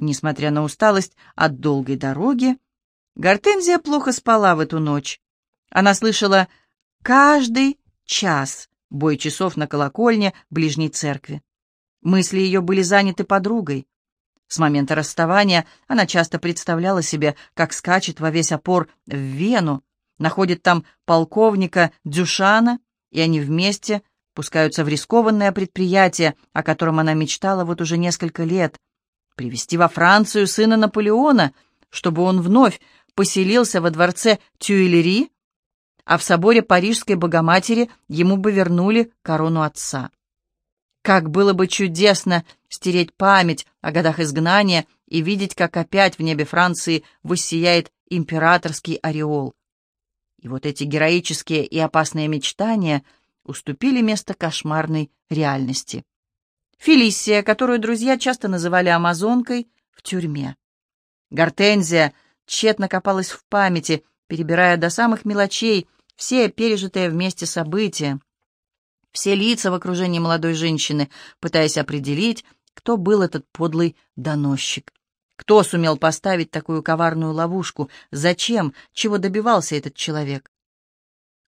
Несмотря на усталость от долгой дороги, Гортензия плохо спала в эту ночь. Она слышала каждый час бой часов на колокольне ближней церкви. Мысли ее были заняты подругой. С момента расставания она часто представляла себе, как скачет во весь опор в Вену, находит там полковника Дюшана, и они вместе пускаются в рискованное предприятие, о котором она мечтала вот уже несколько лет, привести во Францию сына Наполеона, чтобы он вновь поселился во дворце Тюильри, а в соборе Парижской Богоматери ему бы вернули корону отца. Как было бы чудесно стереть память о годах изгнания и видеть, как опять в небе Франции воссияет императорский ореол. И вот эти героические и опасные мечтания уступили место кошмарной реальности. Фелисия, которую друзья часто называли Амазонкой, в тюрьме. Гортензия тщетно копалась в памяти, перебирая до самых мелочей все пережитые вместе события, все лица в окружении молодой женщины, пытаясь определить, кто был этот подлый доносчик. Кто сумел поставить такую коварную ловушку? Зачем? Чего добивался этот человек?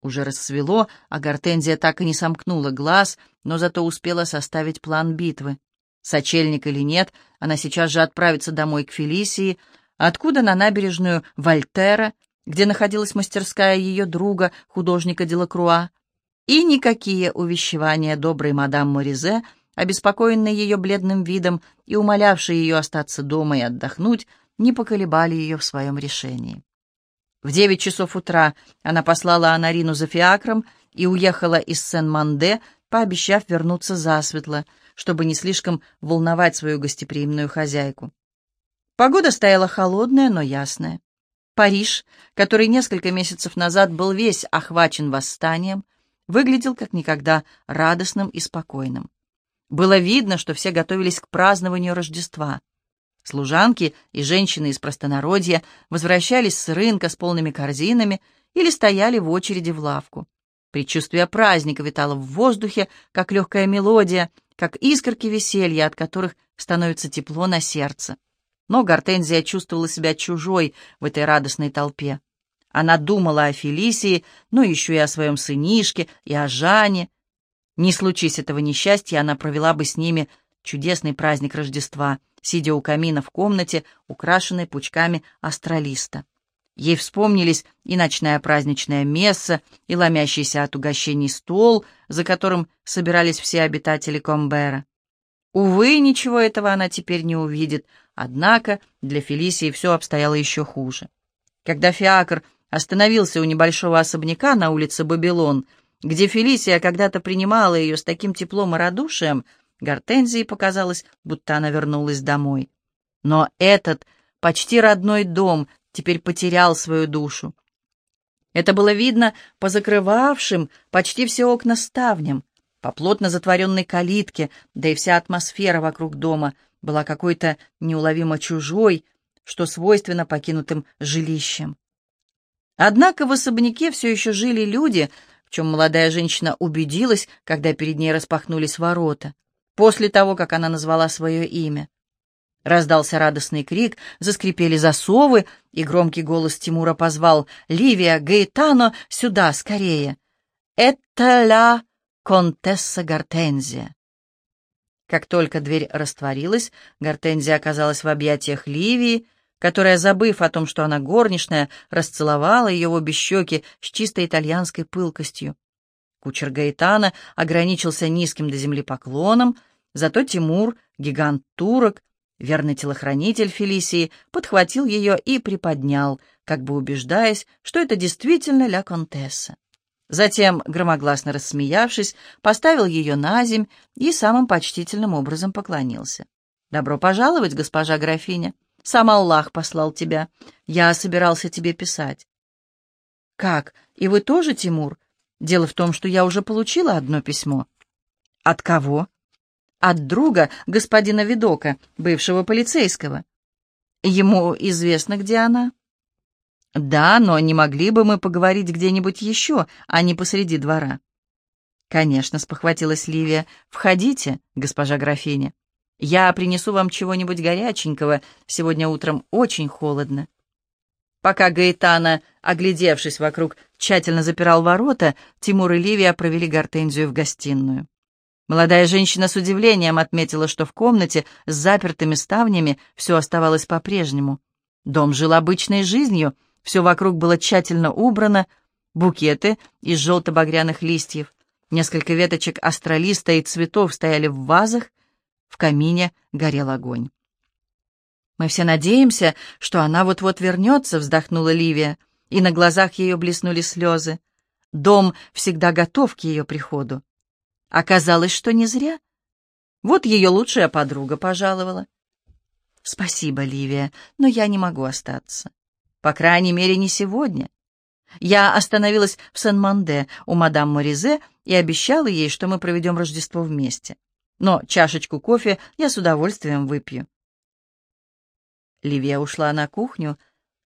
Уже рассвело, а Гортензия так и не сомкнула глаз, но зато успела составить план битвы. Сочельник или нет, она сейчас же отправится домой к Фелисии, откуда на набережную Вольтера, где находилась мастерская ее друга, художника Делакруа, и никакие увещевания доброй мадам Моризе, обеспокоенной ее бледным видом и умолявшей ее остаться дома и отдохнуть, не поколебали ее в своем решении. В девять часов утра она послала Анарину за фиакром и уехала из Сен-Манде, пообещав вернуться засветло, чтобы не слишком волновать свою гостеприимную хозяйку. Погода стояла холодная, но ясная. Париж, который несколько месяцев назад был весь охвачен восстанием, выглядел как никогда радостным и спокойным. Было видно, что все готовились к празднованию Рождества. Служанки и женщины из простонародья возвращались с рынка с полными корзинами или стояли в очереди в лавку. Предчувствие праздника витало в воздухе, как легкая мелодия, как искорки веселья, от которых становится тепло на сердце. Но Гортензия чувствовала себя чужой в этой радостной толпе. Она думала о Фелисии, но еще и о своем сынишке, и о Жане. Не случись этого несчастья, она провела бы с ними чудесный праздник Рождества, сидя у камина в комнате, украшенной пучками астролиста. Ей вспомнились и ночная праздничная месса, и ломящийся от угощений стол, за которым собирались все обитатели Комбера. Увы, ничего этого она теперь не увидит, однако для Фелисии все обстояло еще хуже. Когда Фиакр остановился у небольшого особняка на улице Бабилон, где Фелисия когда-то принимала ее с таким теплом и радушием, Гортензии показалось, будто она вернулась домой. Но этот почти родной дом теперь потерял свою душу. Это было видно по закрывавшим почти все окна ставням, по плотно затворенной калитке, да и вся атмосфера вокруг дома была какой-то неуловимо чужой, что свойственно покинутым жилищем. Однако в особняке все еще жили люди, в чем молодая женщина убедилась, когда перед ней распахнулись ворота после того, как она назвала свое имя. Раздался радостный крик, заскрипели засовы, и громкий голос Тимура позвал «Ливия, Гаэтано, сюда, скорее!» «Это ля контесса Гортензия!» Как только дверь растворилась, Гортензия оказалась в объятиях Ливии, которая, забыв о том, что она горничная, расцеловала ее в обе щеки с чистой итальянской пылкостью. Кучер Гаэтана ограничился низким до земли поклоном, Зато Тимур, гигант турок, верный телохранитель Фелисии, подхватил ее и приподнял, как бы убеждаясь, что это действительно ля Контесса. Затем, громогласно рассмеявшись, поставил ее на земь и самым почтительным образом поклонился. «Добро пожаловать, госпожа графиня. Сам Аллах послал тебя. Я собирался тебе писать». «Как? И вы тоже, Тимур? Дело в том, что я уже получила одно письмо». «От кого?» От друга господина Видока, бывшего полицейского. Ему известно, где она? Да, но не могли бы мы поговорить где-нибудь еще, а не посреди двора? Конечно, спохватилась Ливия. Входите, госпожа графиня. Я принесу вам чего-нибудь горяченького, сегодня утром очень холодно». Пока Гаэтана, оглядевшись вокруг, тщательно запирал ворота, Тимур и Ливия провели Гортензию в гостиную. Молодая женщина с удивлением отметила, что в комнате с запертыми ставнями все оставалось по-прежнему. Дом жил обычной жизнью, все вокруг было тщательно убрано, букеты из желто-багряных листьев, несколько веточек астролиста и цветов стояли в вазах, в камине горел огонь. «Мы все надеемся, что она вот-вот вернется», — вздохнула Ливия, и на глазах ее блеснули слезы. Дом всегда готов к ее приходу. Оказалось, что не зря. Вот ее лучшая подруга пожаловала. Спасибо, Ливия, но я не могу остаться. По крайней мере, не сегодня. Я остановилась в Сен-Манде у мадам Моризе и обещала ей, что мы проведем Рождество вместе. Но чашечку кофе я с удовольствием выпью. Ливия ушла на кухню,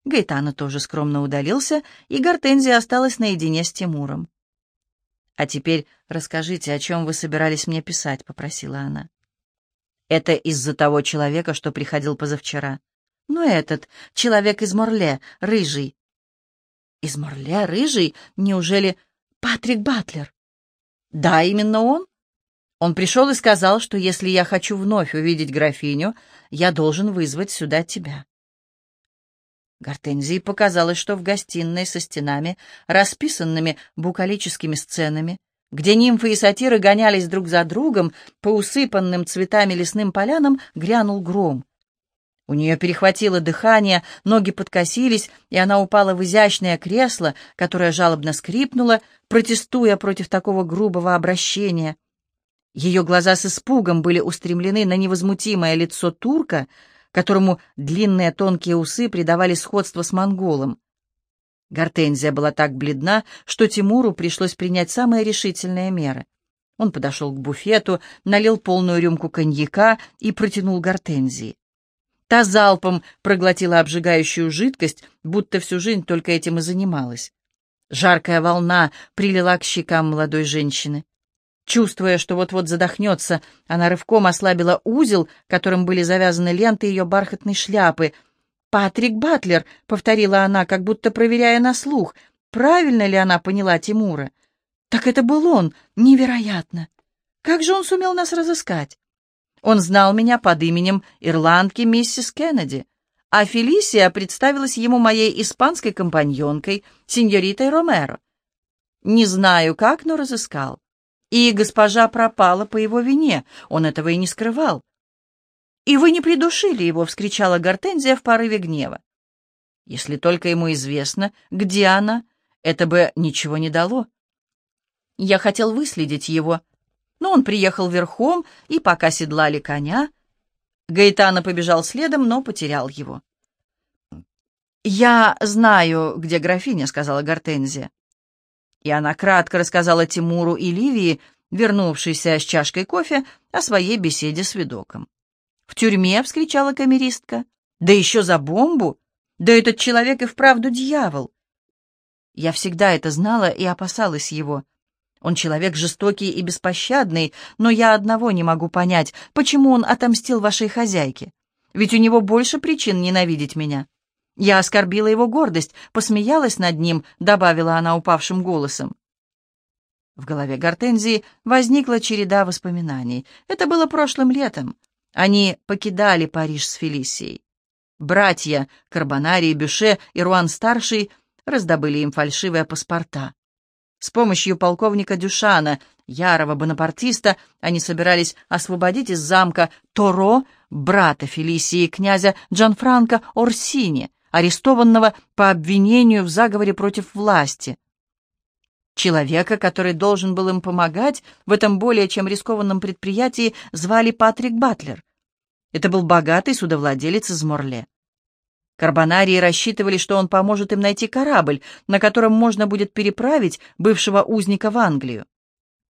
Гайтана тоже скромно удалился, и Гортензия осталась наедине с Тимуром. «А теперь расскажите, о чем вы собирались мне писать», — попросила она. «Это из-за того человека, что приходил позавчера. Ну, этот, человек из Морле, рыжий». «Из Морле, рыжий? Неужели Патрик Батлер?» «Да, именно он. Он пришел и сказал, что если я хочу вновь увидеть графиню, я должен вызвать сюда тебя». Гортензии показалось, что в гостиной со стенами, расписанными букалическими сценами, где нимфы и сатиры гонялись друг за другом по усыпанным цветами лесным полянам, грянул гром. У нее перехватило дыхание, ноги подкосились, и она упала в изящное кресло, которое жалобно скрипнуло, протестуя против такого грубого обращения. Ее глаза с испугом были устремлены на невозмутимое лицо турка — которому длинные тонкие усы придавали сходство с монголом. Гортензия была так бледна, что Тимуру пришлось принять самые решительные меры. Он подошел к буфету, налил полную рюмку коньяка и протянул Гортензии. Та залпом проглотила обжигающую жидкость, будто всю жизнь только этим и занималась. Жаркая волна прилила к щекам молодой женщины. Чувствуя, что вот-вот задохнется, она рывком ослабила узел, которым были завязаны ленты ее бархатной шляпы. «Патрик Батлер», — повторила она, как будто проверяя на слух, правильно ли она поняла Тимура. «Так это был он! Невероятно! Как же он сумел нас разыскать? Он знал меня под именем ирландки миссис Кеннеди, а Фелисия представилась ему моей испанской компаньонкой, сеньоритой Ромеро. Не знаю как, но разыскал. И госпожа пропала по его вине, он этого и не скрывал. «И вы не придушили его!» — вскричала Гортензия в порыве гнева. «Если только ему известно, где она, это бы ничего не дало. Я хотел выследить его, но он приехал верхом, и пока седлали коня, Гаэтана побежал следом, но потерял его. «Я знаю, где графиня», — сказала Гортензия. И она кратко рассказала Тимуру и Ливии, вернувшейся с чашкой кофе, о своей беседе с видоком. «В тюрьме!» — вскричала камеристка. «Да еще за бомбу! Да этот человек и вправду дьявол!» Я всегда это знала и опасалась его. Он человек жестокий и беспощадный, но я одного не могу понять, почему он отомстил вашей хозяйке. Ведь у него больше причин ненавидеть меня. Я оскорбила его гордость, посмеялась над ним, добавила она упавшим голосом. В голове Гортензии возникла череда воспоминаний. Это было прошлым летом. Они покидали Париж с Фелисией. Братья Карбонари, Бюше и Руан-старший раздобыли им фальшивые паспорта. С помощью полковника Дюшана, ярого бонапартиста, они собирались освободить из замка Торо брата Фелисии князя Джанфранко Орсини, арестованного по обвинению в заговоре против власти. Человека, который должен был им помогать в этом более чем рискованном предприятии, звали Патрик Батлер. Это был богатый судовладелец из Морле. Карбонарии рассчитывали, что он поможет им найти корабль, на котором можно будет переправить бывшего узника в Англию.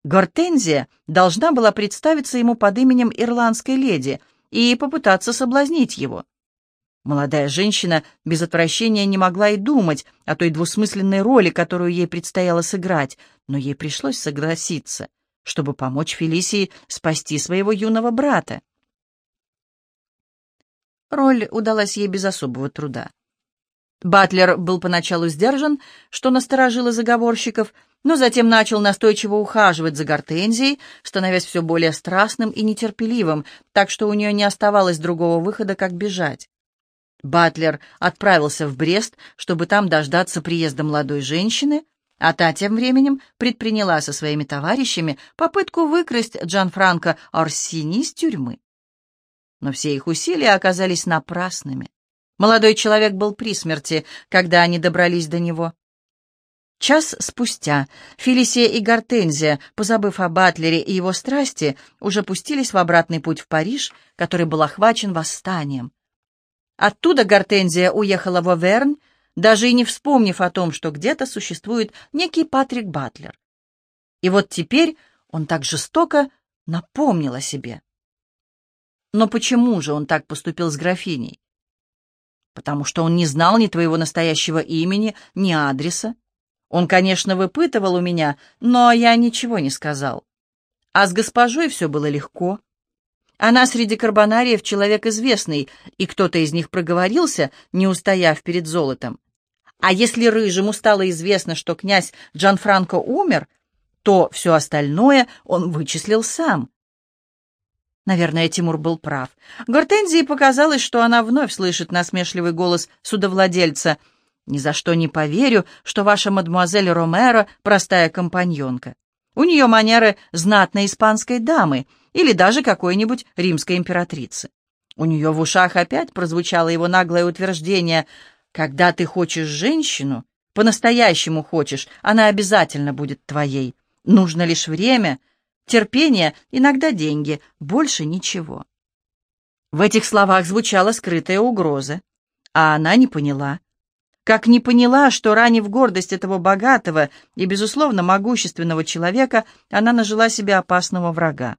Гортензия должна была представиться ему под именем ирландской леди и попытаться соблазнить его. Молодая женщина без отвращения не могла и думать о той двусмысленной роли, которую ей предстояло сыграть, но ей пришлось согласиться, чтобы помочь Фелисии спасти своего юного брата. Роль удалась ей без особого труда. Батлер был поначалу сдержан, что насторожило заговорщиков, но затем начал настойчиво ухаживать за Гортензией, становясь все более страстным и нетерпеливым, так что у нее не оставалось другого выхода, как бежать. Батлер отправился в Брест, чтобы там дождаться приезда молодой женщины, а та тем временем предприняла со своими товарищами попытку выкрасть Джанфранко Орсини из тюрьмы. Но все их усилия оказались напрасными. Молодой человек был при смерти, когда они добрались до него. Час спустя Фелисия и Гортензия, позабыв о Батлере и его страсти, уже пустились в обратный путь в Париж, который был охвачен восстанием. Оттуда Гортензия уехала в Овернь, даже и не вспомнив о том, что где-то существует некий Патрик Батлер. И вот теперь он так жестоко напомнил о себе. Но почему же он так поступил с графиней? потому что он не знал ни твоего настоящего имени, ни адреса. Он, конечно, выпытывал у меня, но я ничего не сказал. А с госпожой все было легко. Она среди карбонариев человек известный, и кто-то из них проговорился, не устояв перед золотом. А если Рыжему стало известно, что князь Джанфранко умер, то все остальное он вычислил сам. Наверное, Тимур был прав. Гортензии показалось, что она вновь слышит насмешливый голос судовладельца. «Ни за что не поверю, что ваша мадемуазель Ромеро — простая компаньонка. У нее манеры знатной испанской дамы или даже какой-нибудь римской императрицы». У нее в ушах опять прозвучало его наглое утверждение «Когда ты хочешь женщину, по-настоящему хочешь, она обязательно будет твоей. Нужно лишь время, терпение, иногда деньги, больше ничего. В этих словах звучала скрытая угроза, а она не поняла. Как не поняла, что, ранив гордость этого богатого и, безусловно, могущественного человека, она нажила себе опасного врага.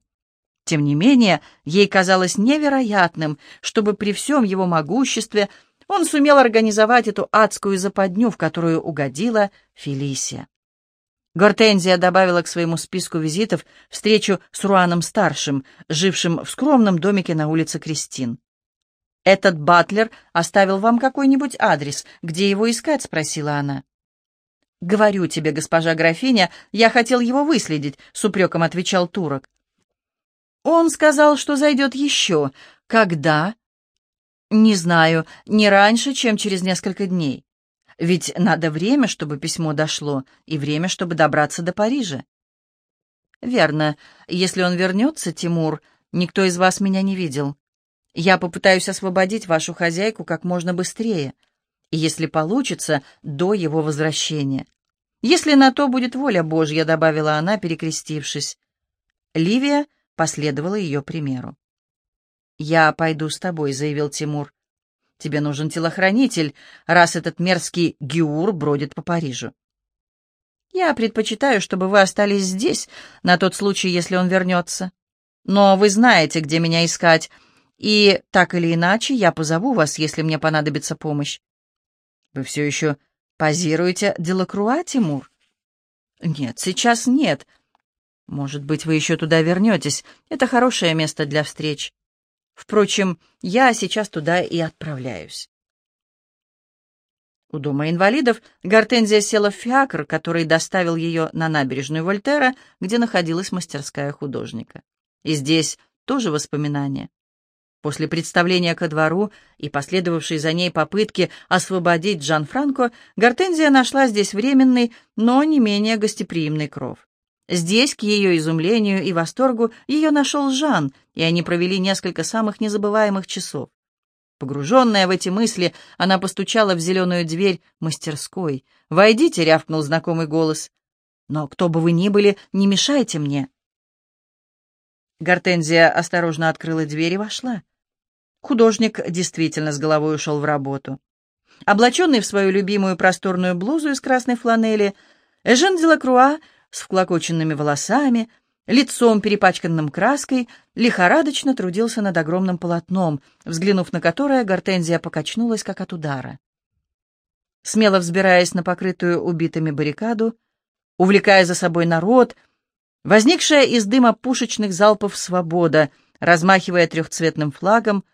Тем не менее, ей казалось невероятным, чтобы при всем его могуществе он сумел организовать эту адскую западню, в которую угодила Фелисия. Гортензия добавила к своему списку визитов встречу с Руаном-старшим, жившим в скромном домике на улице Кристин. «Этот батлер оставил вам какой-нибудь адрес? Где его искать?» — спросила она. «Говорю тебе, госпожа графиня, я хотел его выследить», — с упреком отвечал турок. «Он сказал, что зайдет еще. Когда?» «Не знаю, не раньше, чем через несколько дней». Ведь надо время, чтобы письмо дошло, и время, чтобы добраться до Парижа. Верно. Если он вернется, Тимур, никто из вас меня не видел. Я попытаюсь освободить вашу хозяйку как можно быстрее, и если получится, до его возвращения. Если на то будет воля Божья, добавила она, перекрестившись. Ливия последовала ее примеру. «Я пойду с тобой», — заявил Тимур. Тебе нужен телохранитель, раз этот мерзкий Гиур бродит по Парижу. Я предпочитаю, чтобы вы остались здесь, на тот случай, если он вернется. Но вы знаете, где меня искать, и так или иначе я позову вас, если мне понадобится помощь. Вы все еще позируете Делакруа, Тимур? Нет, сейчас нет. Может быть, вы еще туда вернетесь. Это хорошее место для встреч. Впрочем, я сейчас туда и отправляюсь. У дома инвалидов Гортензия села в фиакр, который доставил ее на набережную Вольтера, где находилась мастерская художника. И здесь тоже воспоминания. После представления ко двору и последовавшей за ней попытки освободить Джан Франко, Гортензия нашла здесь временный, но не менее гостеприимный кров. Здесь, к ее изумлению и восторгу, ее нашел Жан, и они провели несколько самых незабываемых часов. Погруженная в эти мысли, она постучала в зеленую дверь мастерской. «Войдите», — рявкнул знакомый голос. «Но кто бы вы ни были, не мешайте мне». Гортензия осторожно открыла дверь и вошла. Художник действительно с головой ушел в работу. Облаченный в свою любимую просторную блузу из красной фланели, Эжен Делакруа с вклокоченными волосами, лицом, перепачканным краской, лихорадочно трудился над огромным полотном, взглянув на которое, Гортензия покачнулась, как от удара. Смело взбираясь на покрытую убитыми баррикаду, увлекая за собой народ, возникшая из дыма пушечных залпов свобода, размахивая трехцветным флагом,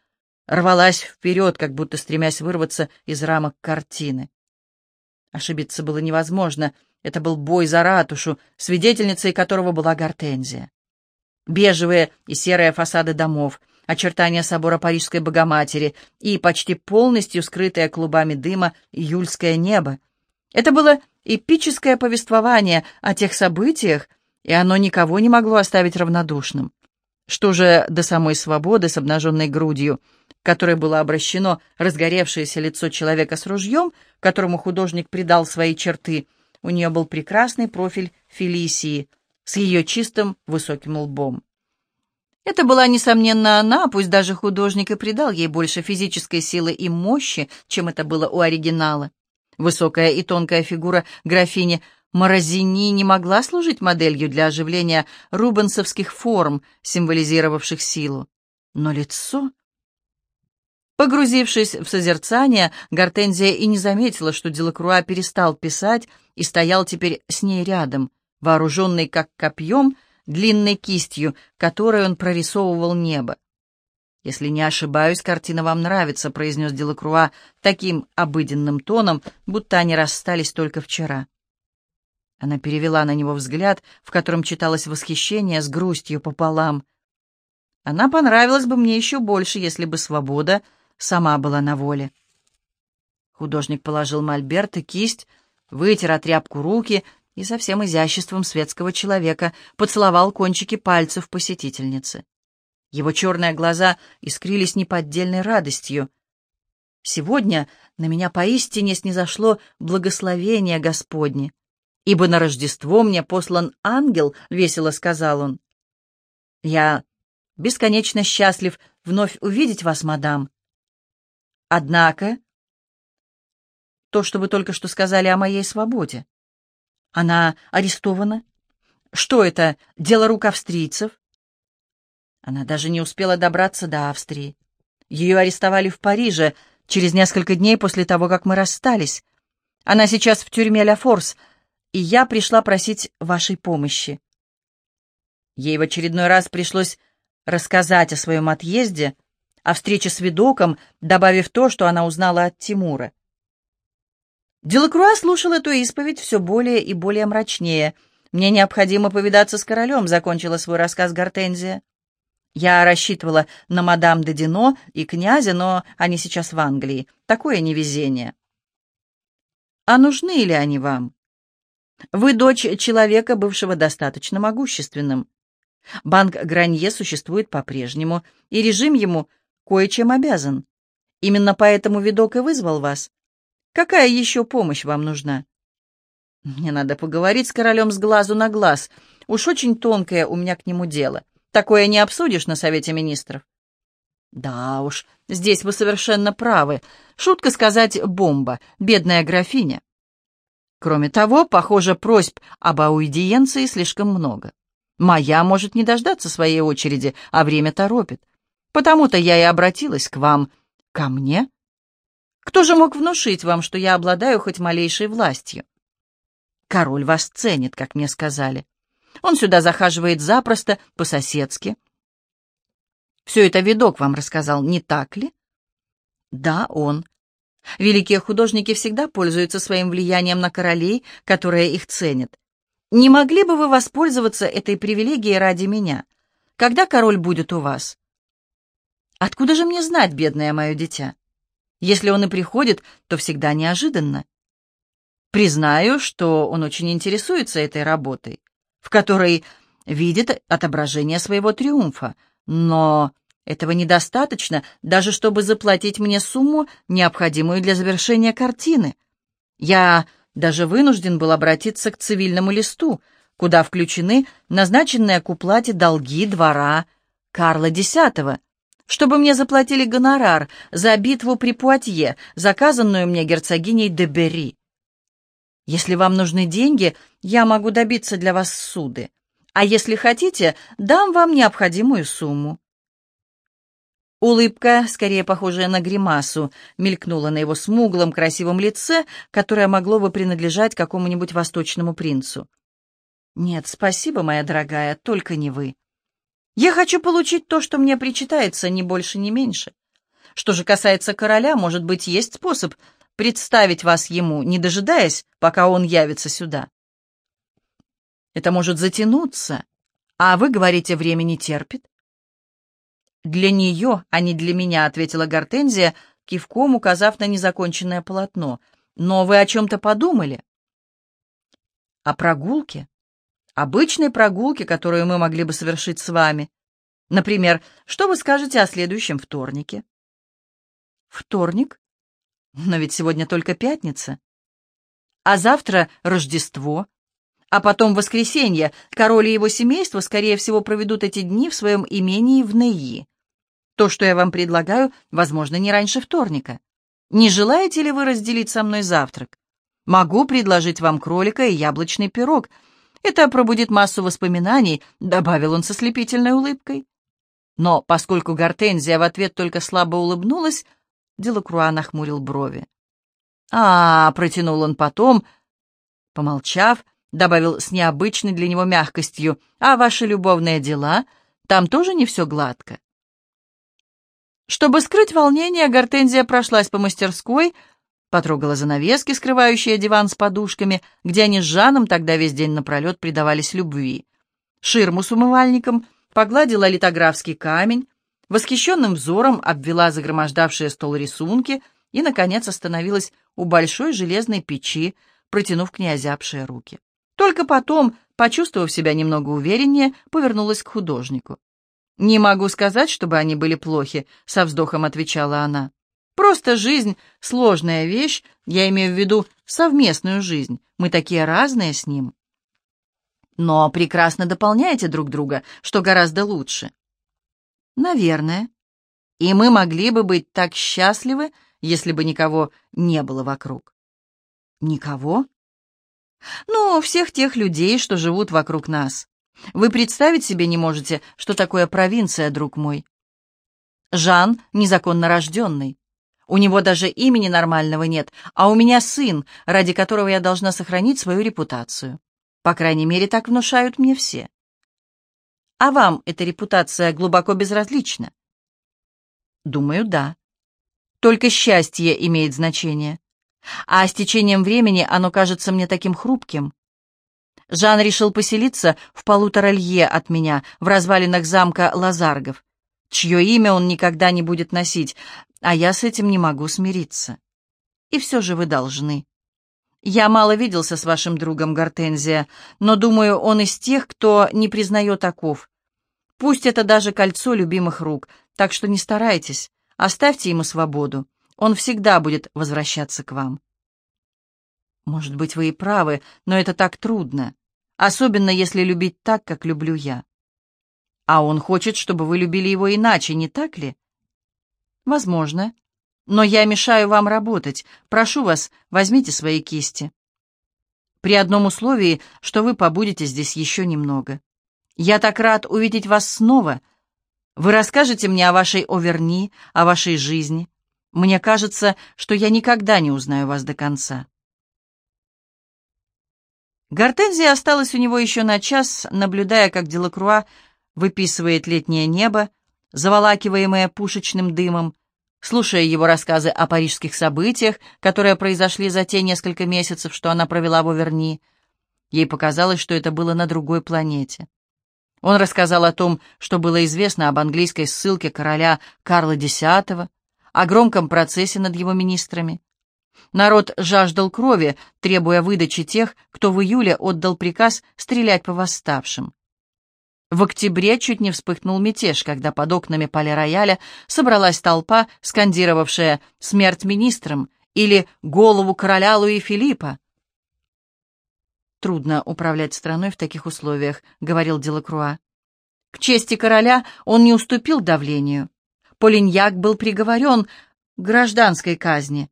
рвалась вперед, как будто стремясь вырваться из рамок картины. Ошибиться было невозможно. Это был бой за ратушу, свидетельницей которого была Гортензия. Бежевые и серые фасады домов, очертания собора Парижской Богоматери и почти полностью скрытое клубами дыма июльское небо. Это было эпическое повествование о тех событиях, и оно никого не могло оставить равнодушным. Что же до самой свободы с обнаженной грудью, к которой было обращено разгоревшееся лицо человека с ружьем, которому художник придал свои черты, у нее был прекрасный профиль Фелисии с ее чистым высоким лбом. Это была, несомненно, она, пусть даже художник и придал ей больше физической силы и мощи, чем это было у оригинала. Высокая и тонкая фигура графини Морозини не могла служить моделью для оживления рубенсовских форм, символизировавших силу. Но лицо... Погрузившись в созерцание, Гортензия и не заметила, что Делакруа перестал писать и стоял теперь с ней рядом, вооруженный как копьем, длинной кистью, которой он прорисовывал небо. «Если не ошибаюсь, картина вам нравится», — произнес Делакруа таким обыденным тоном, будто они расстались только вчера. Она перевела на него взгляд, в котором читалось восхищение с грустью пополам. Она понравилась бы мне еще больше, если бы свобода сама была на воле. Художник положил мольберт и кисть, вытер от руки и со всем изяществом светского человека поцеловал кончики пальцев посетительницы. Его черные глаза искрились неподдельной радостью. «Сегодня на меня поистине снизошло благословение Господне, ибо на Рождество мне послан ангел», — весело сказал он. «Я бесконечно счастлив вновь увидеть вас, мадам. Однако, то, что вы только что сказали о моей свободе. Она арестована? Что это, дело рук австрийцев? Она даже не успела добраться до Австрии. Ее арестовали в Париже через несколько дней после того, как мы расстались. Она сейчас в тюрьме Ля Форс, и я пришла просить вашей помощи. Ей в очередной раз пришлось рассказать о своем отъезде, о встрече с видоком, добавив то, что она узнала от Тимура. Делакруа слушал эту исповедь все более и более мрачнее. «Мне необходимо повидаться с королем», — закончила свой рассказ Гортензия. Я рассчитывала на мадам де Дино и князя, но они сейчас в Англии. Такое невезение. А нужны ли они вам? Вы дочь человека, бывшего достаточно могущественным. Банк Гранье существует по-прежнему, и режим ему кое-чем обязан. Именно поэтому видок и вызвал вас. Какая еще помощь вам нужна? Мне надо поговорить с королем с глазу на глаз. Уж очень тонкое у меня к нему дело. Такое не обсудишь на Совете Министров. Да уж, здесь вы совершенно правы. Шутка сказать «бомба», бедная графиня. Кроме того, похоже, просьб об аудиенции слишком много. Моя может не дождаться своей очереди, а время торопит. Потому-то я и обратилась к вам. Ко мне? Кто же мог внушить вам, что я обладаю хоть малейшей властью? Король вас ценит, как мне сказали. Он сюда захаживает запросто, по-соседски. Все это видок вам рассказал, не так ли? Да, он. Великие художники всегда пользуются своим влиянием на королей, которые их ценят. Не могли бы вы воспользоваться этой привилегией ради меня? Когда король будет у вас? Откуда же мне знать, бедное мое дитя? Если он и приходит, то всегда неожиданно. Признаю, что он очень интересуется этой работой в которой видит отображение своего триумфа. Но этого недостаточно, даже чтобы заплатить мне сумму, необходимую для завершения картины. Я даже вынужден был обратиться к цивильному листу, куда включены назначенные к уплате долги двора Карла X, чтобы мне заплатили гонорар за битву при Пуатье, заказанную мне герцогиней де Берри. Если вам нужны деньги, я могу добиться для вас суды. А если хотите, дам вам необходимую сумму». Улыбка, скорее похожая на гримасу, мелькнула на его смуглом красивом лице, которое могло бы принадлежать какому-нибудь восточному принцу. «Нет, спасибо, моя дорогая, только не вы. Я хочу получить то, что мне причитается, ни больше, ни меньше. Что же касается короля, может быть, есть способ представить вас ему, не дожидаясь, пока он явится сюда. Это может затянуться, а вы говорите, время не терпит. «Для нее, а не для меня», — ответила Гортензия, кивком указав на незаконченное полотно. «Но вы о чем-то подумали?» «О прогулке? Обычной прогулке, которую мы могли бы совершить с вами. Например, что вы скажете о следующем вторнике?» «Вторник? Но ведь сегодня только пятница. А завтра Рождество. А потом воскресенье. Король и его семейство, скорее всего, проведут эти дни в своем имении в Неи. То, что я вам предлагаю, возможно, не раньше вторника. Не желаете ли вы разделить со мной завтрак? Могу предложить вам кролика и яблочный пирог. Это пробудит массу воспоминаний», — добавил он со слепительной улыбкой. Но поскольку Гортензия в ответ только слабо улыбнулась, Делакруа нахмурил брови. «А, — протянул он потом, помолчав, добавил с необычной для него мягкостью, — а ваши любовные дела, там тоже не все гладко?» Чтобы скрыть волнение, Гортензия прошлась по мастерской, потрогала занавески, скрывающие диван с подушками, где они с Жаном тогда весь день напролет предавались любви. Ширму с умывальником, погладила литографский камень, восхищенным взором обвела загромождавшие стол рисунки и, наконец, остановилась у большой железной печи, протянув к ней озябшие руки. Только потом, почувствовав себя немного увереннее, повернулась к художнику. «Не могу сказать, чтобы они были плохи», — со вздохом отвечала она. «Просто жизнь — сложная вещь, я имею в виду совместную жизнь. Мы такие разные с ним». «Но прекрасно дополняете друг друга, что гораздо лучше. Наверное. И мы могли бы быть так счастливы, если бы никого не было вокруг. Никого? Ну, всех тех людей, что живут вокруг нас. Вы представить себе не можете, что такое провинция, друг мой. Жан незаконно рожденный. У него даже имени нормального нет, а у меня сын, ради которого я должна сохранить свою репутацию. По крайней мере, так внушают мне все. А вам эта репутация глубоко безразлична? Думаю, да. Только счастье имеет значение. А с течением времени оно кажется мне таким хрупким. Жан решил поселиться в полутора лье от меня, в развалинах замка Лазаргов, чье имя он никогда не будет носить, а я с этим не могу смириться. И все же вы должны. Я мало виделся с вашим другом Гортензия, но, думаю, он из тех, кто не признает оков. Пусть это даже кольцо любимых рук, так что не старайтесь, оставьте ему свободу. Он всегда будет возвращаться к вам. Может быть, вы и правы, но это так трудно, особенно если любить так, как люблю я. А он хочет, чтобы вы любили его иначе, не так ли? Возможно. Но я мешаю вам работать. Прошу вас, возьмите свои кисти. При одном условии, что вы побудете здесь еще немного. Я так рад увидеть вас снова. Вы расскажете мне о вашей Оверни, о вашей жизни. Мне кажется, что я никогда не узнаю вас до конца. Гортензия осталась у него еще на час, наблюдая, как Делакруа выписывает летнее небо, заволакиваемое пушечным дымом, слушая его рассказы о парижских событиях, которые произошли за те несколько месяцев, что она провела в Оверни. Ей показалось, что это было на другой планете. Он рассказал о том, что было известно об английской ссылке короля Карла X, о громком процессе над его министрами. Народ жаждал крови, требуя выдачи тех, кто в июле отдал приказ стрелять по восставшим. В октябре чуть не вспыхнул мятеж, когда под окнами поля-рояля собралась толпа, скандировавшая «Смерть министрам» или «Голову короля Луи Филиппа». «Трудно управлять страной в таких условиях», — говорил Делакруа. К чести короля он не уступил давлению. Полиньяк был приговорен к гражданской казни,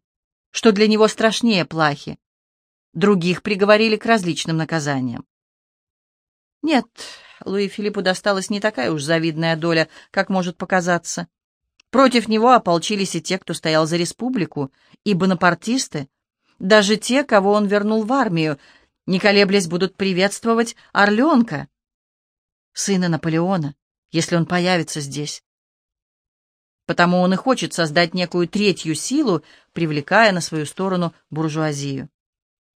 что для него страшнее плахи. Других приговорили к различным наказаниям. Нет, Луи Филиппу досталась не такая уж завидная доля, как может показаться. Против него ополчились и те, кто стоял за республику, и бонапартисты, даже те, кого он вернул в армию, не колеблясь будут приветствовать Орленка, сына Наполеона, если он появится здесь. Потому он и хочет создать некую третью силу, привлекая на свою сторону буржуазию.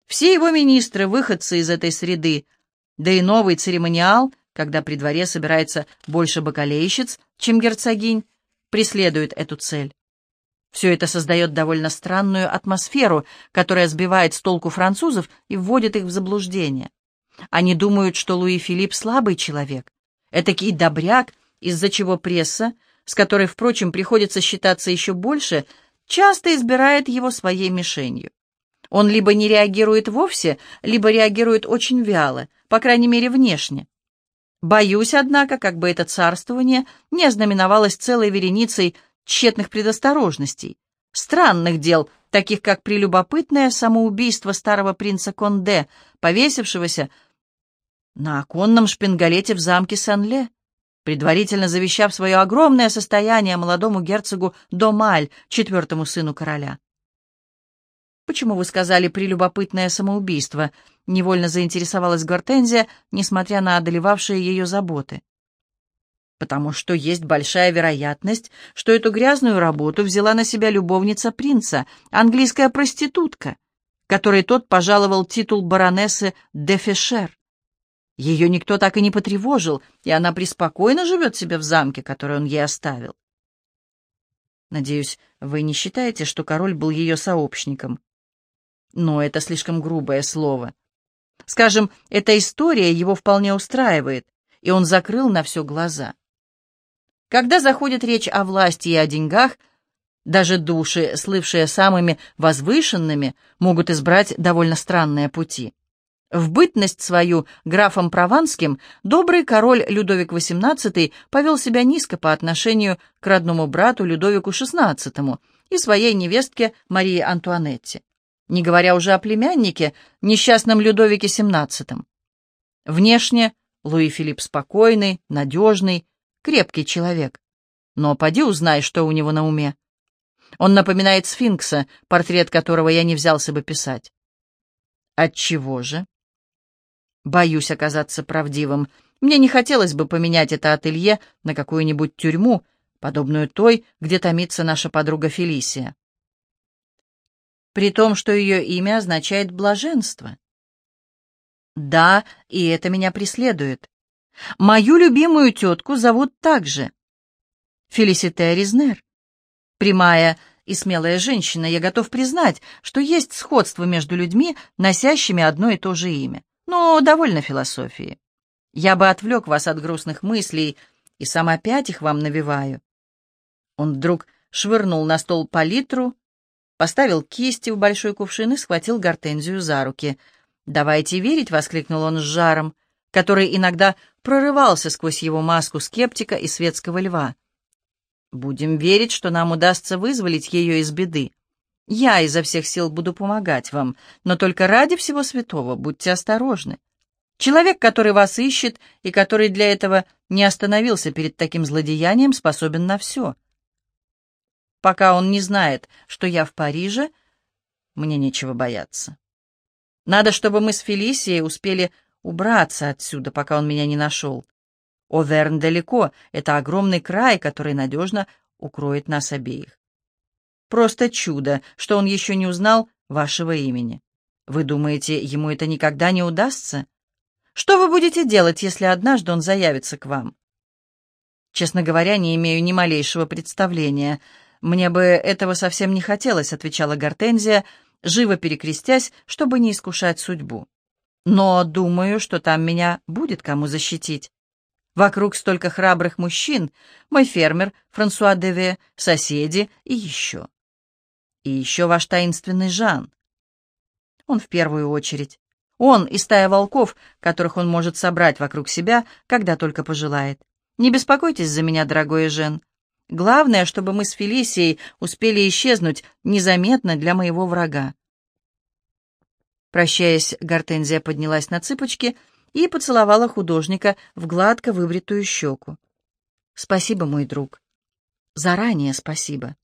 Все его министры — выходцы из этой среды, да и новый церемониал, когда при дворе собирается больше бакалейщиц, чем герцогинь, преследует эту цель. Все это создает довольно странную атмосферу, которая сбивает с толку французов и вводит их в заблуждение. Они думают, что Луи Филипп слабый человек, этакий добряк, из-за чего пресса, с которой, впрочем, приходится считаться еще больше, часто избирает его своей мишенью. Он либо не реагирует вовсе, либо реагирует очень вяло, по крайней мере, внешне. Боюсь, однако, как бы это царствование не ознаменовалось целой вереницей тщетных предосторожностей, странных дел, таких как прелюбопытное самоубийство старого принца Конде, повесившегося на оконном шпингалете в замке Сен-Ле, предварительно завещав свое огромное состояние молодому герцогу Домаль, четвертому сыну короля. «Почему вы сказали прелюбопытное самоубийство?» — невольно заинтересовалась Гортензия, несмотря на одолевавшие ее заботы. «Потому что есть большая вероятность, что эту грязную работу взяла на себя любовница принца, английская проститутка, которой тот пожаловал титул баронессы де Фешер. Ее никто так и не потревожил, и она преспокойно живет себе в замке, который он ей оставил. Надеюсь, вы не считаете, что король был ее сообщником?» Но это слишком грубое слово. Скажем, эта история его вполне устраивает, и он закрыл на все глаза. Когда заходит речь о власти и о деньгах, даже души, слывшие самыми возвышенными, могут избрать довольно странные пути. В бытность свою графом Прованским добрый король Людовик XVIII повел себя низко по отношению к родному брату Людовику XVI и своей невестке Марии Антуанетте не говоря уже о племяннике, несчастном Людовике XVII. Внешне Луи Филипп спокойный, надежный, крепкий человек. Но поди узнай, что у него на уме. Он напоминает сфинкса, портрет которого я не взялся бы писать. Отчего же? Боюсь оказаться правдивым. Мне не хотелось бы поменять это ателье на какую-нибудь тюрьму, подобную той, где томится наша подруга Фелисия при том, что ее имя означает «блаженство». Да, и это меня преследует. Мою любимую тетку зовут также Фелисите Ризнер. Прямая и смелая женщина, я готов признать, что есть сходство между людьми, носящими одно и то же имя. Но довольно философии. Я бы отвлек вас от грустных мыслей, и сам опять их вам навеваю. Он вдруг швырнул на стол палитру, поставил кисти в большой кувшин и схватил гортензию за руки. «Давайте верить!» — воскликнул он с жаром, который иногда прорывался сквозь его маску скептика и светского льва. «Будем верить, что нам удастся вызволить ее из беды. Я изо всех сил буду помогать вам, но только ради всего святого будьте осторожны. Человек, который вас ищет и который для этого не остановился перед таким злодеянием, способен на все». Пока он не знает, что я в Париже, мне нечего бояться. Надо, чтобы мы с Фелисией успели убраться отсюда, пока он меня не нашел. Оверн далеко, это огромный край, который надежно укроет нас обеих. Просто чудо, что он еще не узнал вашего имени. Вы думаете, ему это никогда не удастся? Что вы будете делать, если однажды он заявится к вам? Честно говоря, не имею ни малейшего представления — «Мне бы этого совсем не хотелось», — отвечала Гортензия, живо перекрестясь, чтобы не искушать судьбу. «Но думаю, что там меня будет кому защитить. Вокруг столько храбрых мужчин, мой фермер, Франсуа Деве, соседи и еще. И еще ваш таинственный Жан. Он в первую очередь. Он и стая волков, которых он может собрать вокруг себя, когда только пожелает. Не беспокойтесь за меня, дорогой Жен. Главное, чтобы мы с Фелисией успели исчезнуть незаметно для моего врага. Прощаясь, Гортензия поднялась на цыпочки и поцеловала художника в гладко выбритую щеку. «Спасибо, мой друг. Заранее спасибо».